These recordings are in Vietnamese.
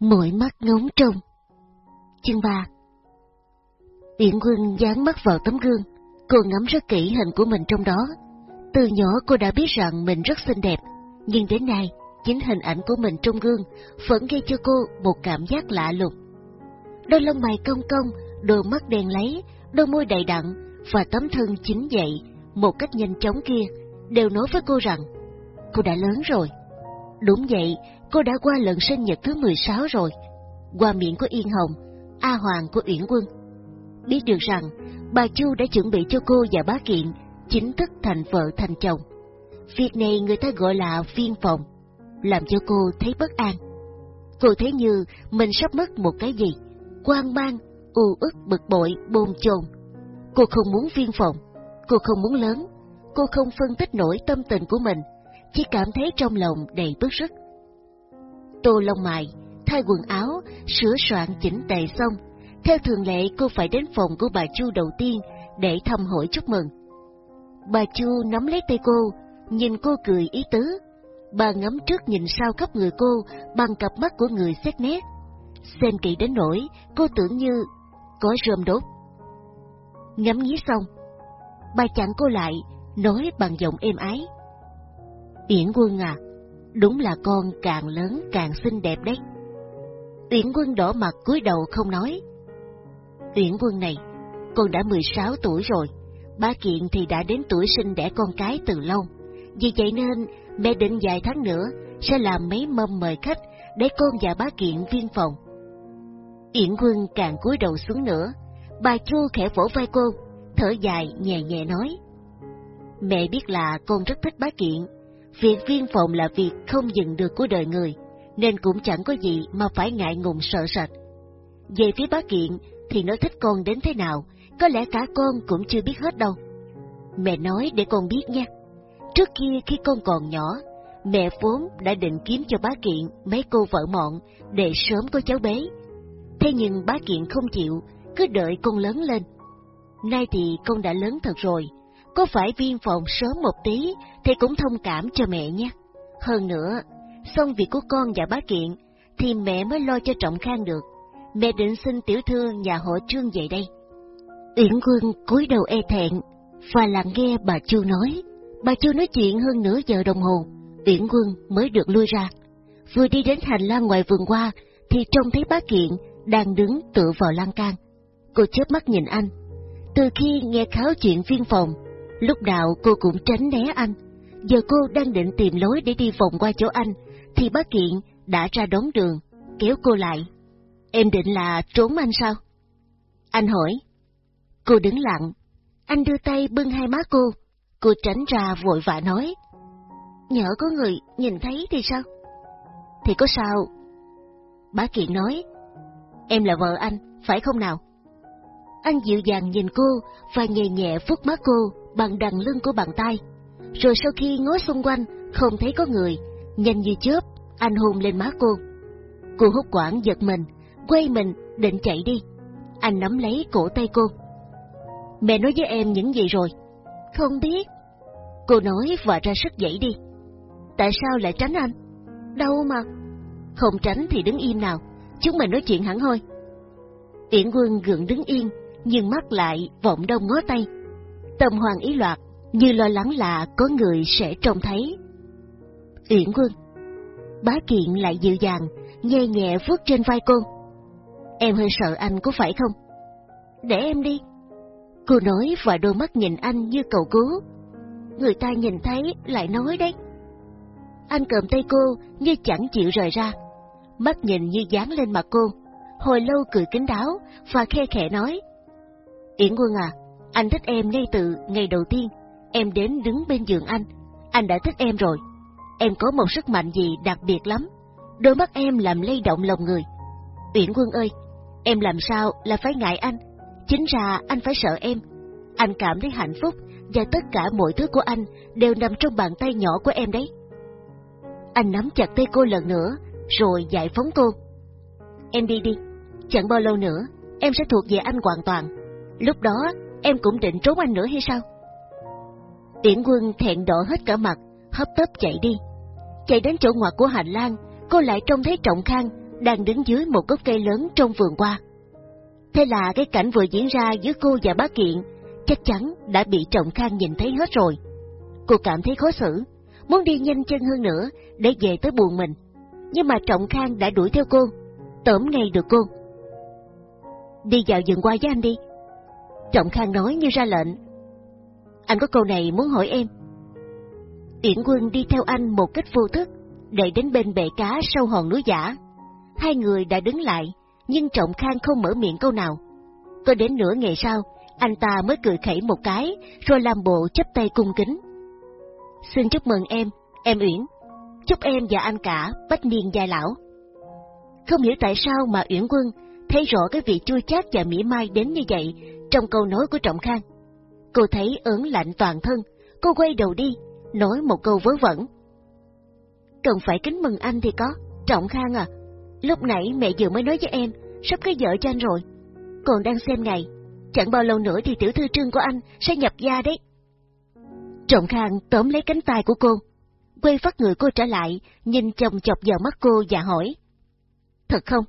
mỗi mắt ngóng trông. Chương 3 Uyển Quân dán mắt vào tấm gương, cô ngắm rất kỹ hình của mình trong đó. Từ nhỏ cô đã biết rằng mình rất xinh đẹp, nhưng đến nay, chính hình ảnh của mình trong gương vẫn gây cho cô một cảm giác lạ lùng. Đôi lông mày cong cong, đôi mắt đen lấy, đôi môi đầy đặn và tấm thân chính dậy một cách nhanh chóng kia đều nói với cô rằng cô đã lớn rồi. Đúng vậy, cô đã qua lần sinh nhật thứ 16 rồi. Qua miệng của Yên Hồng, A Hoàng của Uyển Quân. Biết được rằng bà Chu đã chuẩn bị cho cô và bá kiện chính thức thành vợ thành chồng. Việc này người ta gọi là viên phòng, làm cho cô thấy bất an. Cô thấy như mình sắp mất một cái gì, quan mang, u ức bực bội, bồn chồn. Cô không muốn viên phòng, cô không muốn lớn, cô không phân tích nổi tâm tình của mình, chỉ cảm thấy trong lòng đầy bức rứt. Tô lông mày, thay quần áo, sửa soạn chỉnh tề xong. Theo thường lệ cô phải đến phòng của bà Chu đầu tiên để thăm hỏi chúc mừng. Bà Chu nắm lấy tay cô, nhìn cô cười ý tứ. Bà ngắm trước nhìn sau khắp người cô bằng cặp mắt của người xét nét. Xem kỹ đến nỗi cô tưởng như có rơm đốt. Ngắm nghía xong, bà chặn cô lại, nói bằng giọng êm ái. Uyển Quân à, đúng là con càng lớn càng xinh đẹp đấy. Uyển Quân đỏ mặt cúi đầu không nói. Uyển Quân này, con đã 16 tuổi rồi, ba kiện thì đã đến tuổi sinh đẻ con cái từ lâu. Vì vậy nên mẹ định vài tháng nữa sẽ làm mấy mâm mời khách để con và bá kiện viên phòng. Yển Quân càng cúi đầu xuống nữa, bà Chu khẽ vỗ vai cô, thở dài nhẹ nhẹ nói: Mẹ biết là con rất thích bá kiện, việc viên phòng là việc không dừng được của đời người, nên cũng chẳng có gì mà phải ngại ngùng sợ sệt. Về phía bá kiện thì nó thích con đến thế nào, có lẽ cả con cũng chưa biết hết đâu. Mẹ nói để con biết nha. Trước kia khi con còn nhỏ, mẹ vốn đã định kiếm cho bá kiện mấy cô vợ mọn để sớm có cháu bé. Thế nhưng bá kiện không chịu, cứ đợi con lớn lên. Nay thì con đã lớn thật rồi, có phải viên phòng sớm một tí thì cũng thông cảm cho mẹ nhé. Hơn nữa, xong việc của con và bá kiện, thì mẹ mới lo cho trọng khang được. Mẹ định xin tiểu thư nhà họ trương về đây. Uyển Quân cúi đầu e thẹn và lặng nghe bà Chu nói. Bà Chu nói chuyện hơn nửa giờ đồng hồ, Uyển Quân mới được lui ra. Vừa đi đến hành lang ngoài vườn qua, thì trông thấy bá kiện đang đứng tựa vào lan can. Cô chớp mắt nhìn anh. Từ khi nghe kháo chuyện viên phòng, lúc nào cô cũng tránh né anh. Giờ cô đang định tìm lối để đi vòng qua chỗ anh, thì bá kiện đã ra đón đường, kéo cô lại. Em định là trốn anh sao? Anh hỏi. Cô đứng lặng. Anh đưa tay bưng hai má cô. Cô tránh ra vội vã nói. Nhỡ có người nhìn thấy thì sao? Thì có sao? Bá Kiện nói. Em là vợ anh, phải không nào? Anh dịu dàng nhìn cô và nhẹ nhẹ vuốt má cô bằng đằng lưng của bàn tay. Rồi sau khi ngó xung quanh, không thấy có người, nhanh như chớp, anh hôn lên má cô. Cô hút quảng giật mình, quay mình, định chạy đi. Anh nắm lấy cổ tay cô. Mẹ nói với em những gì rồi? Không biết. Cô nói và ra sức dậy đi. Tại sao lại tránh anh? Đâu mà. Không tránh thì đứng im nào, chúng mình nói chuyện hẳn thôi. Tiễn quân gượng đứng yên, nhưng mắt lại vọng đông ngó tay. Tâm hoàng ý loạt, như lo lắng là có người sẽ trông thấy. Uyển quân, bá kiện lại dịu dàng, nhẹ nhẹ vuốt trên vai cô. Em hơi sợ anh có phải không? Để em đi. Cô nói và đôi mắt nhìn anh như cầu cứu. Người ta nhìn thấy lại nói đấy. Anh cầm tay cô như chẳng chịu rời ra. Mắt nhìn như dán lên mặt cô. Hồi lâu cười kính đáo và khe khẽ nói. Yển Quân à, anh thích em ngay từ ngày đầu tiên. Em đến đứng bên giường anh. Anh đã thích em rồi. Em có một sức mạnh gì đặc biệt lắm. Đôi mắt em làm lay động lòng người. Uyển Quân ơi, em làm sao là phải ngại anh? Chính ra anh phải sợ em. Anh cảm thấy hạnh phúc và tất cả mọi thứ của anh đều nằm trong bàn tay nhỏ của em đấy. Anh nắm chặt tay cô lần nữa, rồi giải phóng cô. Em đi đi, chẳng bao lâu nữa, em sẽ thuộc về anh hoàn toàn. Lúc đó, em cũng định trốn anh nữa hay sao? Tiễn quân thẹn đỏ hết cả mặt, hấp tấp chạy đi. Chạy đến chỗ ngoặt của hành lang, cô lại trông thấy Trọng Khang đang đứng dưới một gốc cây lớn trong vườn qua. Thế là cái cảnh vừa diễn ra giữa cô và bá kiện chắc chắn đã bị Trọng Khang nhìn thấy hết rồi. Cô cảm thấy khó xử, muốn đi nhanh chân hơn nữa để về tới buồn mình. Nhưng mà Trọng Khang đã đuổi theo cô, tóm ngay được cô. Đi vào vườn qua với anh đi. Trọng Khang nói như ra lệnh. Anh có câu này muốn hỏi em. Uyển Quân đi theo anh một cách vô thức, để đến bên bể cá sau hòn núi giả. Hai người đã đứng lại, nhưng Trọng Khang không mở miệng câu nào. Có đến nửa ngày sau, anh ta mới cười khẩy một cái, rồi làm bộ chấp tay cung kính. Xin chúc mừng em, em Uyển. Chúc em và anh cả bách niên dài lão. Không hiểu tại sao mà Uyển Quân thấy rõ cái vị chua chát và mỉa mai đến như vậy trong câu nói của Trọng Khang. Cô thấy ớn lạnh toàn thân, cô quay đầu đi, nói một câu vớ vẩn. Cần phải kính mừng anh thì có, Trọng Khang à, lúc nãy mẹ vừa mới nói với em, sắp cưới vợ cho anh rồi. Còn đang xem ngày, chẳng bao lâu nữa thì tiểu thư trương của anh sẽ nhập gia đấy. Trọng Khang tóm lấy cánh tay của cô, quay phát người cô trở lại, nhìn chồng chọc vào mắt cô và hỏi. Thật không?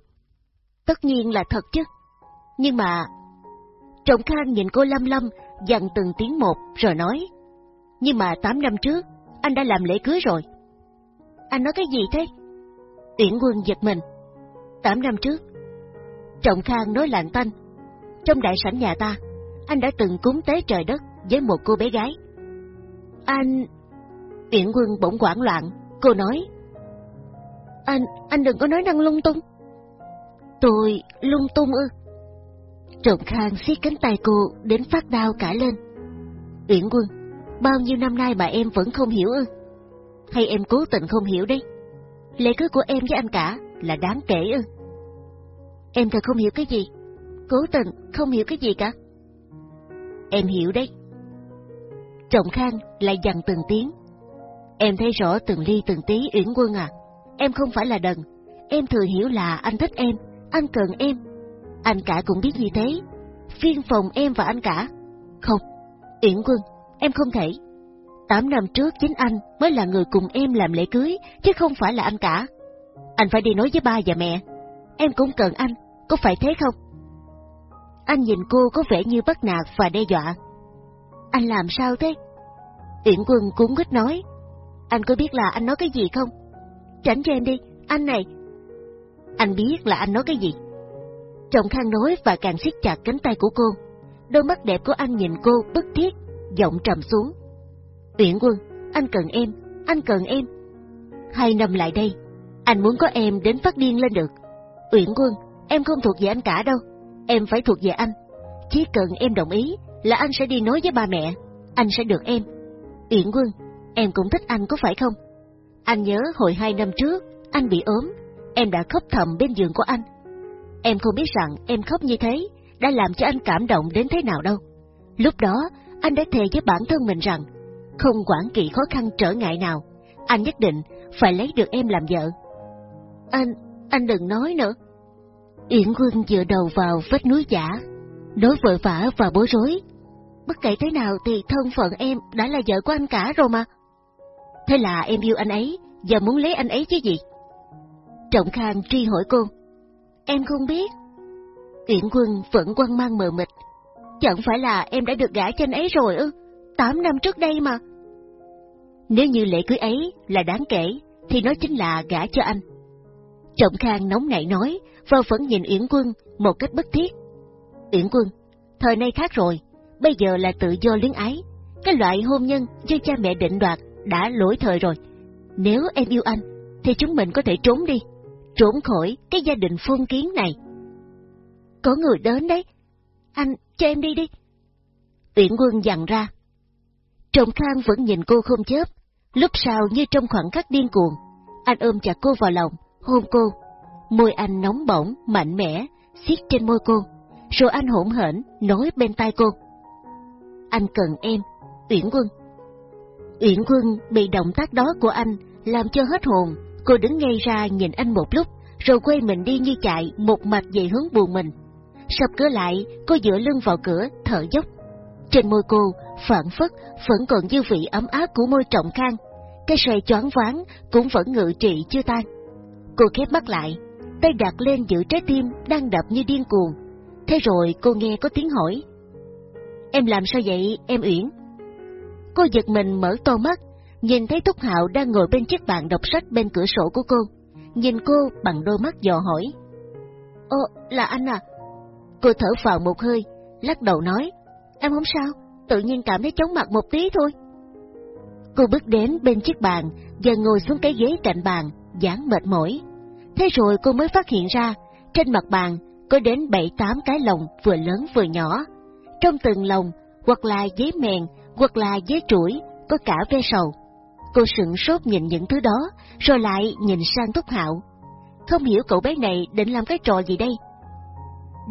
Tất nhiên là thật chứ. Nhưng mà... Trọng Khang nhìn cô lâm lâm, dặn từng tiếng một rồi nói. Nhưng mà 8 năm trước, anh đã làm lễ cưới rồi. Anh nói cái gì thế? Uyển Quân giật mình. 8 năm trước, Trọng Khang nói lạnh tanh. Trong đại sảnh nhà ta, anh đã từng cúng tế trời đất với một cô bé gái. Anh... Uyển Quân bỗng hoảng loạn, cô nói. Anh, anh đừng có nói năng lung tung. Tôi lung tung ư. Trọng Khang siết cánh tay cô đến phát đau cả lên. Uyển Quân, bao nhiêu năm nay mà em vẫn không hiểu ư? Hay em cố tình không hiểu đấy? Lễ cưới của em với anh cả là đáng kể ư? Em thật không hiểu cái gì? Cố tình không hiểu cái gì cả? Em hiểu đấy. Trọng Khang lại dằn từng tiếng. Em thấy rõ từng ly từng tí Uyển Quân à. Em không phải là đần. Em thừa hiểu là anh thích em, anh cần em. Anh cả cũng biết như thế. Phiên phòng em và anh cả. Không, Yển Quân, em không thể. Tám năm trước chính anh mới là người cùng em làm lễ cưới, chứ không phải là anh cả. Anh phải đi nói với ba và mẹ. Em cũng cần anh, có phải thế không? Anh nhìn cô có vẻ như bất nạt và đe dọa. Anh làm sao thế? Yển Quân cuốn quýt nói. Anh có biết là anh nói cái gì không? Tránh cho em đi, anh này. Anh biết là anh nói cái gì. Trọng Khang nói và càng siết chặt cánh tay của cô. Đôi mắt đẹp của anh nhìn cô bức thiết, giọng trầm xuống. Uyển Quân, anh cần em, anh cần em. Hai năm lại đây, anh muốn có em đến phát điên lên được. Uyển Quân, em không thuộc về anh cả đâu, em phải thuộc về anh. Chỉ cần em đồng ý là anh sẽ đi nói với ba mẹ, anh sẽ được em. Uyển Quân, em cũng thích anh có phải không? Anh nhớ hồi hai năm trước, anh bị ốm, em đã khóc thầm bên giường của anh. Em không biết rằng em khóc như thế đã làm cho anh cảm động đến thế nào đâu. Lúc đó, anh đã thề với bản thân mình rằng, không quản kỳ khó khăn trở ngại nào, anh nhất định phải lấy được em làm vợ. Anh, anh đừng nói nữa. Yển Quân dựa đầu vào vách núi giả, đối vội vã và bối rối. Bất kể thế nào thì thân phận em đã là vợ của anh cả rồi mà. Thế là em yêu anh ấy và muốn lấy anh ấy chứ gì? Trọng Khang truy hỏi cô. Em không biết. Uyển Quân vẫn quăng mang mờ mịt. Chẳng phải là em đã được gả cho anh ấy rồi ư? Tám năm trước đây mà. Nếu như lễ cưới ấy là đáng kể, thì nó chính là gả cho anh. Trọng Khang nóng nảy nói, và vẫn nhìn Uyển Quân một cách bất thiết. Uyển Quân, thời nay khác rồi, bây giờ là tự do luyến ái. Cái loại hôn nhân do cha mẹ định đoạt đã lỗi thời rồi. Nếu em yêu anh, thì chúng mình có thể trốn đi, trốn khỏi cái gia đình phong kiến này. Có người đến đấy. Anh, cho em đi đi. Uyển Quân dặn ra. Trọng Khang vẫn nhìn cô không chớp, lúc sau như trong khoảng khắc điên cuồng, anh ôm chặt cô vào lòng, hôn cô. Môi anh nóng bỏng, mạnh mẽ, siết trên môi cô, rồi anh hỗn hển nói bên tai cô. Anh cần em, Uyển Quân. Uyển Quân bị động tác đó của anh làm cho hết hồn, cô đứng ngay ra nhìn anh một lúc, rồi quay mình đi như chạy một mạch về hướng buồn mình. Sập cửa lại, cô dựa lưng vào cửa, thở dốc. Trên môi cô, phản phất, vẫn còn dư vị ấm áp của môi trọng khang. Cái xoay choáng váng cũng vẫn ngự trị chưa tan. Cô khép mắt lại, tay đặt lên giữ trái tim đang đập như điên cuồng. Thế rồi cô nghe có tiếng hỏi. Em làm sao vậy, em Uyển? Cô giật mình mở to mắt, nhìn thấy Thúc Hạo đang ngồi bên chiếc bàn đọc sách bên cửa sổ của cô. Nhìn cô bằng đôi mắt dò hỏi. Ồ, là anh à? Cô thở vào một hơi, lắc đầu nói. Em không sao, tự nhiên cảm thấy chóng mặt một tí thôi. Cô bước đến bên chiếc bàn và ngồi xuống cái ghế cạnh bàn, dáng mệt mỏi. Thế rồi cô mới phát hiện ra, trên mặt bàn có đến bảy tám cái lồng vừa lớn vừa nhỏ. Trong từng lồng, hoặc là giấy mèn, hoặc là giấy chuỗi, có cả ve sầu. Cô sững sốt nhìn những thứ đó, rồi lại nhìn sang Túc Hạo. Không hiểu cậu bé này định làm cái trò gì đây?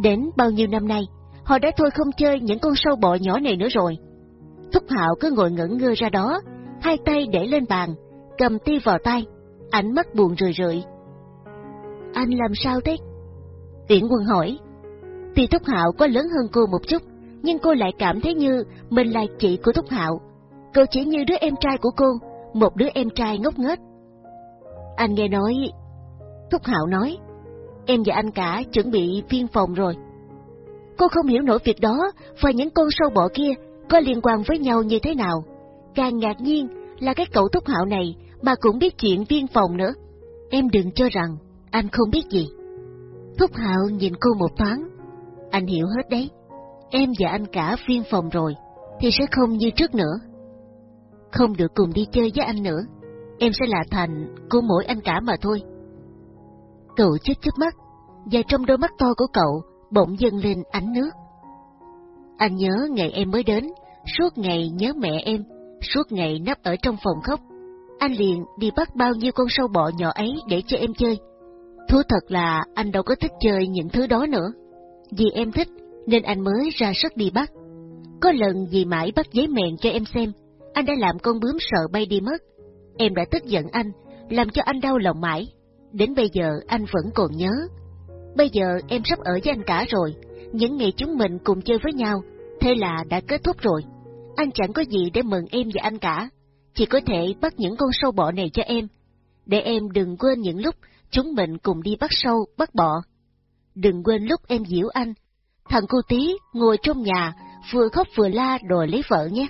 Đến bao nhiêu năm nay, họ đã thôi không chơi những con sâu bọ nhỏ này nữa rồi. Thúc Hạo cứ ngồi ngẩn ngơ ra đó, hai tay để lên bàn, cầm ti vào tay, ánh mắt buồn rười rượi. Anh làm sao thế? Tiễn Quân hỏi. Tuy Thúc Hạo có lớn hơn cô một chút, nhưng cô lại cảm thấy như mình là chị của Thúc Hạo. Cô chỉ như đứa em trai của cô, một đứa em trai ngốc nghếch. Anh nghe nói... Thúc Hạo nói, em và anh cả chuẩn bị viên phòng rồi. Cô không hiểu nổi việc đó và những con sâu bọ kia có liên quan với nhau như thế nào. Càng ngạc nhiên là cái cậu Thúc Hạo này mà cũng biết chuyện viên phòng nữa. Em đừng cho rằng anh không biết gì. Thúc Hạo nhìn cô một thoáng. Anh hiểu hết đấy. Em và anh cả viên phòng rồi, thì sẽ không như trước nữa. Không được cùng đi chơi với anh nữa. Em sẽ là thành của mỗi anh cả mà thôi. Cậu chớp chớp mắt, và trong đôi mắt to của cậu bỗng dâng lên ánh nước. Anh nhớ ngày em mới đến, suốt ngày nhớ mẹ em, suốt ngày nấp ở trong phòng khóc. Anh liền đi bắt bao nhiêu con sâu bọ nhỏ ấy để cho em chơi. Thú thật là anh đâu có thích chơi những thứ đó nữa. Vì em thích nên anh mới ra sức đi bắt. Có lần vì mãi bắt giấy mèn cho em xem, anh đã làm con bướm sợ bay đi mất. Em đã tức giận anh, làm cho anh đau lòng mãi. Đến bây giờ anh vẫn còn nhớ. Bây giờ em sắp ở với anh cả rồi, những ngày chúng mình cùng chơi với nhau, thế là đã kết thúc rồi. Anh chẳng có gì để mừng em và anh cả, chỉ có thể bắt những con sâu bọ này cho em, để em đừng quên những lúc chúng mình cùng đi bắt sâu, bắt bọ. Đừng quên lúc em dịu anh, thằng cô tí ngồi trong nhà, vừa khóc vừa la đòi lấy vợ nhé.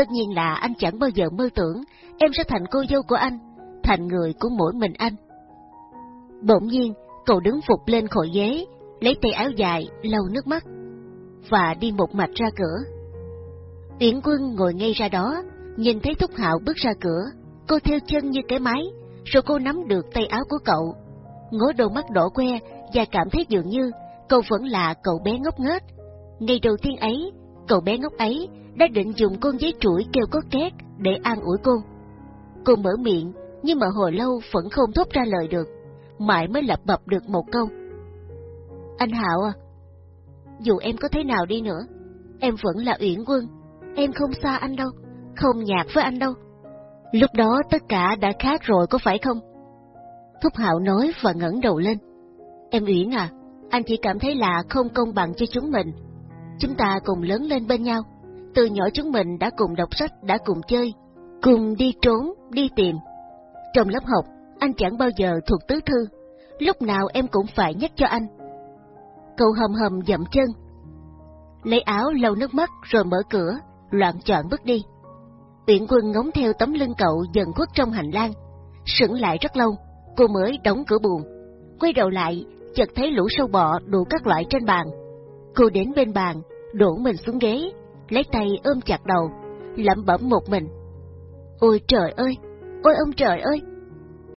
Tất nhiên là anh chẳng bao giờ mơ tưởng em sẽ thành cô dâu của anh, thành người của mỗi mình anh. Bỗng nhiên, cậu đứng phục lên khỏi ghế, lấy tay áo dài, lau nước mắt, và đi một mạch ra cửa. Uyển Quân ngồi ngay ra đó, nhìn thấy Thúc Hạo bước ra cửa, cô theo chân như cái máy, rồi cô nắm được tay áo của cậu, ngó đôi mắt đỏ que và cảm thấy dường như cậu vẫn là cậu bé ngốc nghếch. Ngày đầu tiên ấy, cậu bé ngốc ấy đã định dùng con giấy chuỗi kêu có két để an ủi cô. Cô mở miệng, nhưng mà hồi lâu vẫn không thốt ra lời được, mãi mới lập bập được một câu. Anh Hạo à, dù em có thế nào đi nữa, em vẫn là Uyển Quân, em không xa anh đâu, không nhạt với anh đâu. Lúc đó tất cả đã khác rồi có phải không? Thúc Hạo nói và ngẩng đầu lên. Em Uyển à, anh chỉ cảm thấy là không công bằng cho chúng mình. Chúng ta cùng lớn lên bên nhau. Từ nhỏ chúng mình đã cùng đọc sách, đã cùng chơi, cùng đi trốn, đi tìm. Trong lớp học, anh chẳng bao giờ thuộc tứ thư. Lúc nào em cũng phải nhắc cho anh. Cậu hầm hầm dậm chân. Lấy áo lau nước mắt rồi mở cửa, loạn chọn bước đi. Uyển quân ngóng theo tấm lưng cậu dần khuất trong hành lang. Sững lại rất lâu, cô mới đóng cửa buồn. Quay đầu lại, chợt thấy lũ sâu bọ đủ các loại trên bàn. Cô đến bên bàn, đổ mình xuống ghế, lấy tay ôm chặt đầu, lẩm bẩm một mình. Ôi trời ơi! Ôi ông trời ơi!